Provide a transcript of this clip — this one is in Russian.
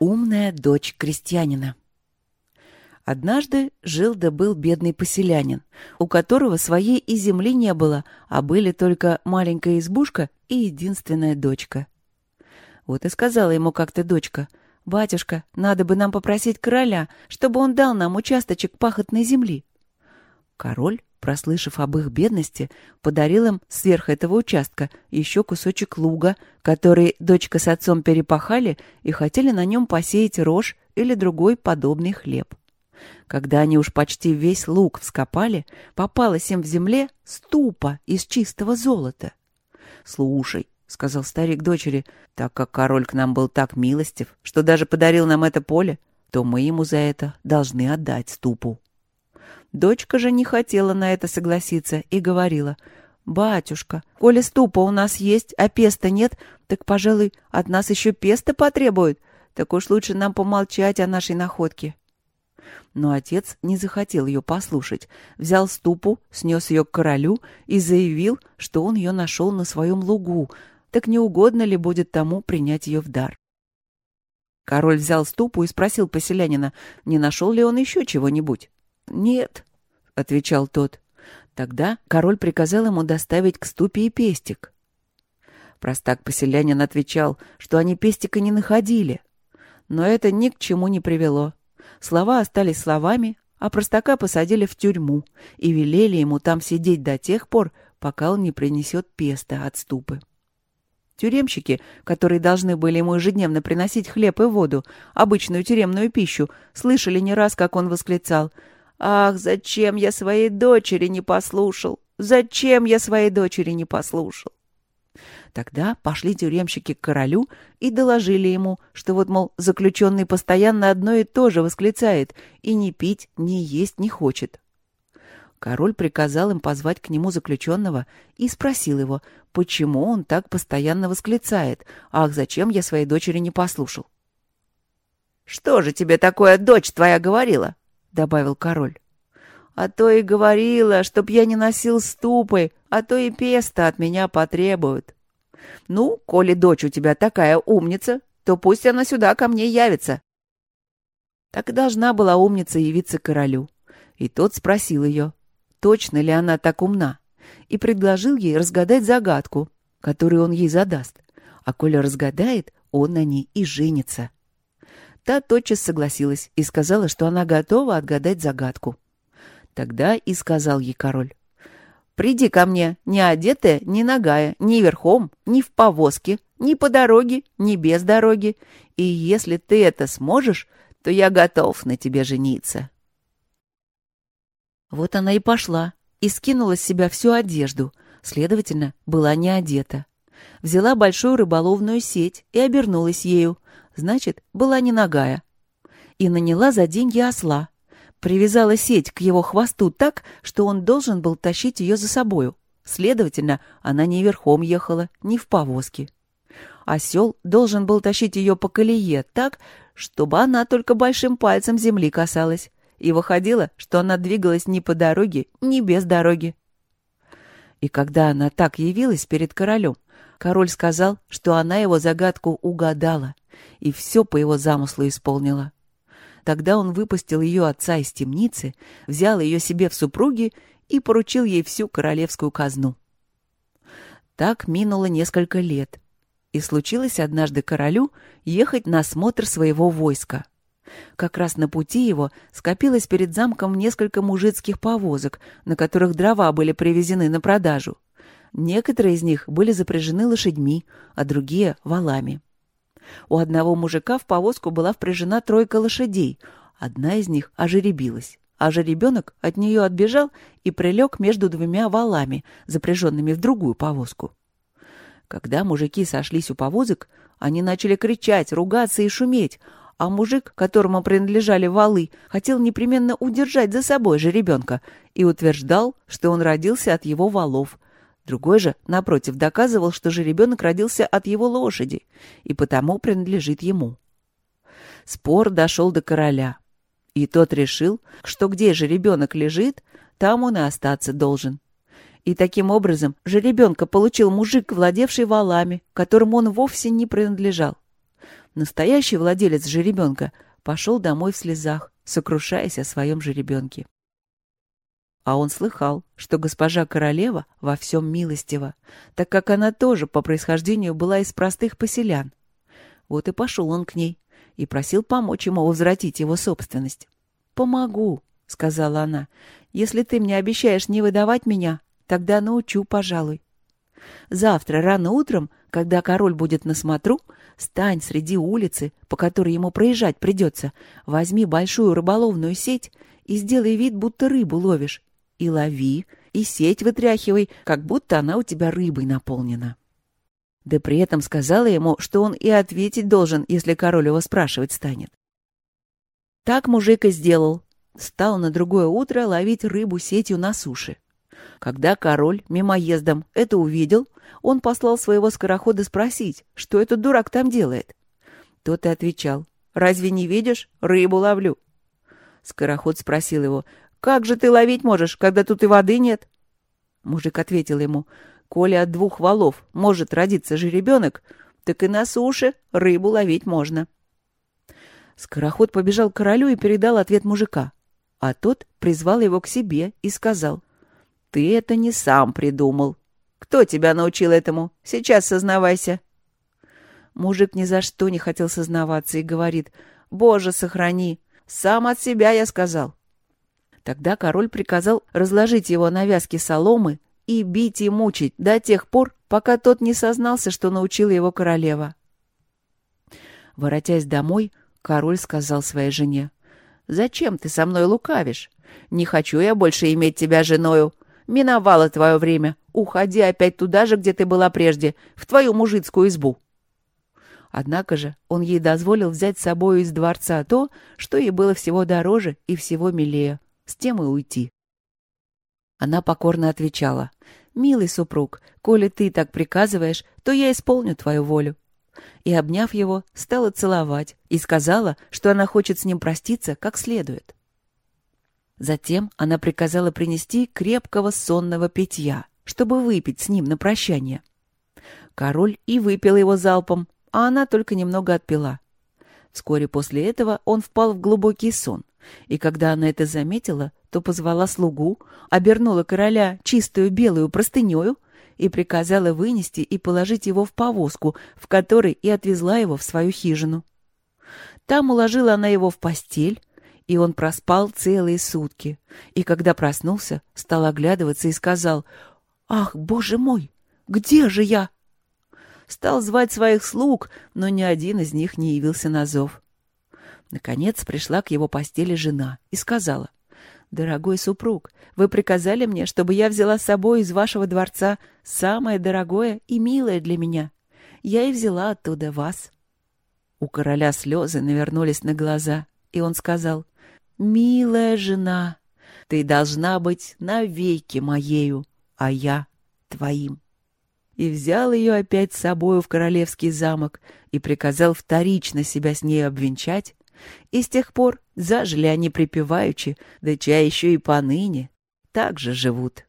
Умная дочь крестьянина. Однажды жил да был бедный поселянин, у которого своей и земли не было, а были только маленькая избушка и единственная дочка. Вот и сказала ему как-то дочка, «Батюшка, надо бы нам попросить короля, чтобы он дал нам участочек пахотной земли». Король прослышав об их бедности, подарил им сверх этого участка еще кусочек луга, который дочка с отцом перепахали и хотели на нем посеять рожь или другой подобный хлеб. Когда они уж почти весь луг вскопали, попалась им в земле ступа из чистого золота. «Слушай», — сказал старик дочери, — «так как король к нам был так милостив, что даже подарил нам это поле, то мы ему за это должны отдать ступу». Дочка же не хотела на это согласиться и говорила, «Батюшка, коли ступа у нас есть, а песта нет, так, пожалуй, от нас еще песта потребуют. Так уж лучше нам помолчать о нашей находке». Но отец не захотел ее послушать, взял ступу, снес ее к королю и заявил, что он ее нашел на своем лугу, так не угодно ли будет тому принять ее в дар. Король взял ступу и спросил поселянина, не нашел ли он еще чего-нибудь. «Нет», — отвечал тот. Тогда король приказал ему доставить к ступе и пестик. Простак-поселянин отвечал, что они пестика не находили. Но это ни к чему не привело. Слова остались словами, а простака посадили в тюрьму и велели ему там сидеть до тех пор, пока он не принесет песта от ступы. Тюремщики, которые должны были ему ежедневно приносить хлеб и воду, обычную тюремную пищу, слышали не раз, как он восклицал — Ах, зачем я своей дочери не послушал? Зачем я своей дочери не послушал? Тогда пошли тюремщики к королю и доложили ему, что вот, мол, заключенный постоянно одно и то же восклицает и ни пить, ни есть не хочет. Король приказал им позвать к нему заключенного и спросил его, почему он так постоянно восклицает, ах, зачем я своей дочери не послушал. «Что же тебе такое дочь твоя говорила?» — добавил король. «А то и говорила, чтоб я не носил ступы, а то и песта от меня потребуют. Ну, коли дочь у тебя такая умница, то пусть она сюда ко мне явится». Так и должна была умница явиться королю. И тот спросил ее, точно ли она так умна, и предложил ей разгадать загадку, которую он ей задаст. А коли разгадает, он на ней и женится. Та тотчас согласилась и сказала, что она готова отгадать загадку. Тогда и сказал ей король. «Приди ко мне, не одетая, не нагая, ни верхом, ни в повозке, ни по дороге, ни без дороги. И если ты это сможешь, то я готов на тебе жениться». Вот она и пошла, и скинула с себя всю одежду, следовательно, была не одета. Взяла большую рыболовную сеть и обернулась ею, значит, была не нагая. И наняла за деньги осла. Привязала сеть к его хвосту так, что он должен был тащить ее за собою. Следовательно, она не верхом ехала, не в повозке. Осел должен был тащить ее по колее так, чтобы она только большим пальцем земли касалась. И выходило, что она двигалась ни по дороге, ни без дороги. И когда она так явилась перед королем, король сказал, что она его загадку угадала и все по его замыслу исполнила. Тогда он выпустил ее отца из темницы, взял ее себе в супруги и поручил ей всю королевскую казну. Так минуло несколько лет, и случилось однажды королю ехать на осмотр своего войска. Как раз на пути его скопилось перед замком несколько мужицких повозок, на которых дрова были привезены на продажу. Некоторые из них были запряжены лошадьми, а другие — валами. У одного мужика в повозку была впряжена тройка лошадей. Одна из них ожеребилась, а жеребенок от нее отбежал и прилег между двумя валами, запряженными в другую повозку. Когда мужики сошлись у повозок, они начали кричать, ругаться и шуметь, а мужик, которому принадлежали валы, хотел непременно удержать за собой жеребенка и утверждал, что он родился от его валов — Другой же, напротив, доказывал, что же ребенок родился от его лошади и потому принадлежит ему. Спор дошел до короля. И тот решил, что где же ребенок лежит, там он и остаться должен. И таким образом же ребенка получил мужик, владевший валами, которому он вовсе не принадлежал. Настоящий владелец жеребенка пошел домой в слезах, сокрушаясь о своем жеребенке. А он слыхал, что госпожа королева во всем милостива, так как она тоже по происхождению была из простых поселян. Вот и пошел он к ней и просил помочь ему возвратить его собственность. «Помогу», — сказала она. «Если ты мне обещаешь не выдавать меня, тогда научу, пожалуй. Завтра рано утром, когда король будет на смотру, стань среди улицы, по которой ему проезжать придется, возьми большую рыболовную сеть и сделай вид, будто рыбу ловишь, и лови, и сеть вытряхивай, как будто она у тебя рыбой наполнена. Да при этом сказала ему, что он и ответить должен, если король его спрашивать станет. Так мужик и сделал. Стал на другое утро ловить рыбу сетью на суше. Когда король мимоездом это увидел, он послал своего скорохода спросить, что этот дурак там делает. Тот и отвечал, «Разве не видишь? Рыбу ловлю». Скороход спросил его, как же ты ловить можешь, когда тут и воды нет? Мужик ответил ему, коли от двух валов может родиться жеребенок, так и на суше рыбу ловить можно. Скороход побежал к королю и передал ответ мужика. А тот призвал его к себе и сказал, «Ты это не сам придумал. Кто тебя научил этому? Сейчас сознавайся». Мужик ни за что не хотел сознаваться и говорит, «Боже, сохрани! Сам от себя я сказал. Тогда король приказал разложить его на вязке соломы и бить и мучить до тех пор, пока тот не сознался, что научила его королева. Воротясь домой, король сказал своей жене, «Зачем ты со мной лукавишь? Не хочу я больше иметь тебя женою. Миновало твое время. Уходи опять туда же, где ты была прежде, в твою мужицкую избу». Однако же он ей дозволил взять с собой из дворца то, что ей было всего дороже и всего милее с тем и уйти. Она покорно отвечала, «Милый супруг, коли ты так приказываешь, то я исполню твою волю». И, обняв его, стала целовать и сказала, что она хочет с ним проститься как следует. Затем она приказала принести крепкого сонного питья, чтобы выпить с ним на прощание. Король и выпил его залпом, а она только немного отпила. Вскоре после этого он впал в глубокий сон, и когда она это заметила, то позвала слугу, обернула короля чистую белую простынею и приказала вынести и положить его в повозку, в которой и отвезла его в свою хижину. Там уложила она его в постель, и он проспал целые сутки. И когда проснулся, стал оглядываться и сказал, «Ах, боже мой, где же я?» Стал звать своих слуг, но ни один из них не явился на зов. Наконец пришла к его постели жена и сказала, «Дорогой супруг, вы приказали мне, чтобы я взяла с собой из вашего дворца самое дорогое и милое для меня. Я и взяла оттуда вас». У короля слезы навернулись на глаза, и он сказал, «Милая жена, ты должна быть навеки моею, а я твоим» и взял ее опять с собою в королевский замок и приказал вторично себя с ней обвенчать и с тех пор зажили они припеваючи, да чай еще и поныне так же живут.